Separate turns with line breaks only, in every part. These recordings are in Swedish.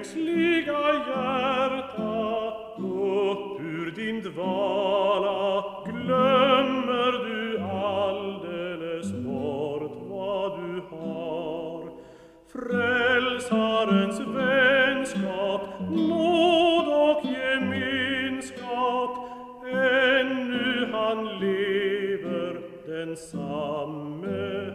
ängsliga hjärta upp ur din dvala glömmer du alldeles bort vad du har. Frälsarens vänskap, nåd och gemenskap ännu han lever densamme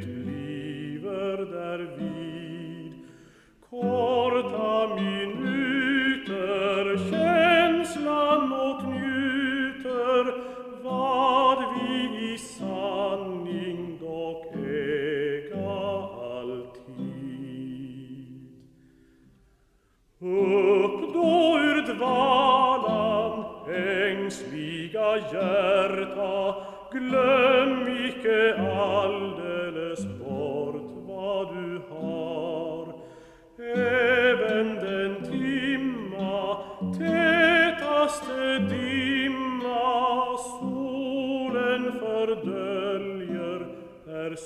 det bliver därvid. Korta minuter, känslan och njuter, vad vi i sanning dock äga alltid. Upp då ur dvalan, ängsliga hjärta, glöm icke alldeles dimma sulen verdeljer er